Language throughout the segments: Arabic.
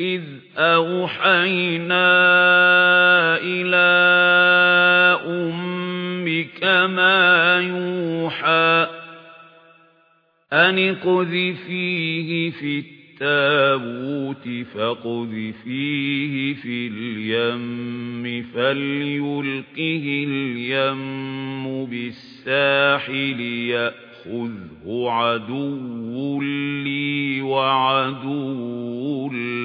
إِذْ أَوْحَيْنَا إِلَى أُمِّكَ مَا يُوحَى أَنِ اقْذِفِيهِ فِي التَّابُوتِ فَاقْذِفِيهِ فِي الْيَمِّ فَلْيُلْقِهِ الْيَمُّ بِالسَّاحِلِ يَأْخُذْهُ عَدُوٌّ لِّي وَعَدُوٌّ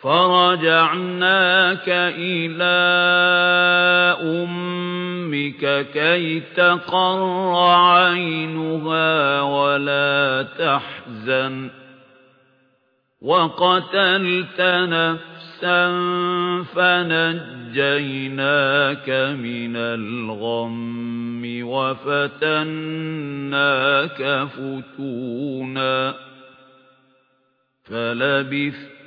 فَرَجَعْنَاكَ إِلَىٰ أُمِّكَ كَيْ تَقَرَّ عَيْنُهَا وَلَا تَحْزَنَ وَقَتَلْتَ نَفْسًا فَنَجَّيْنَاكَ مِنَ الْغَمِّ وَفَتَنَّاكَ فُتُونًا فَلَبِثْتَ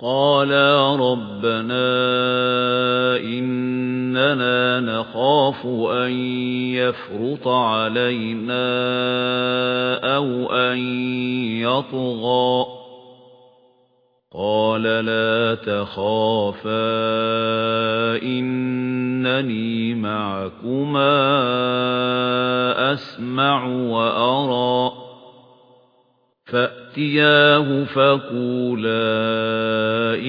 قَالَا رَبَّنَا إِنَّنَا نَخَافُ أَن يَفْرُطَ عَلَيْنَا أَوْ أَن يَطْغَىٰ قَالَ لَا تَخَافَا إِنَّنِي مَعَكُمَا أَسْمَعُ وَأَرَىٰ فَأْتِيَاهُ فَقُولَا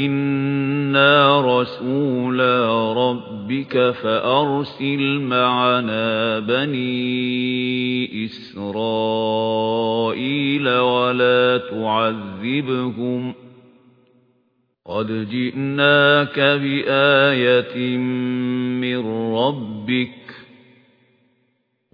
إِنَّا رَسُولَا رَبِّكَ فَأَرْسِلْ مَعَنَا بَنِي إِسْرَائِيلَ وَلَا تُعَذِّبْهُمْ قَدْ جِئْنَاكَ بِآيَةٍ مِّن رَّبِّكَ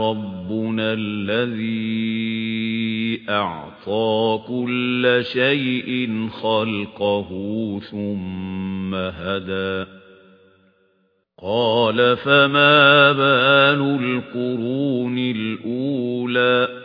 رَبُّنَا الَّذِي أَعْطَىٰ كُلَّ شَيْءٍ خَلْقَهُ ثُمَّ هَدَىٰ. قَالَ فَمَا بَالُ الْقُرُونِ الْأُولَىٰ؟